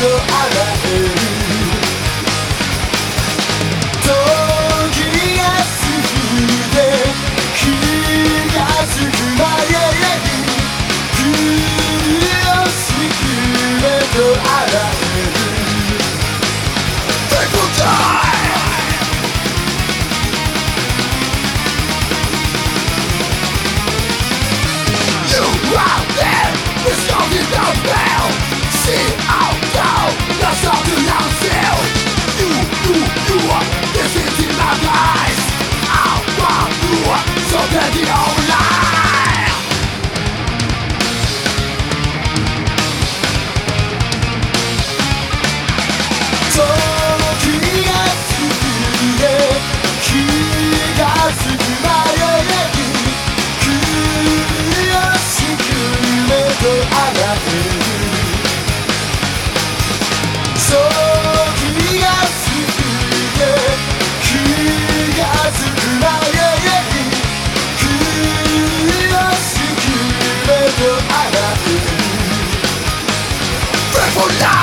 good, I love you. く上がるそう気がつくね気がつくな悔しく目 on!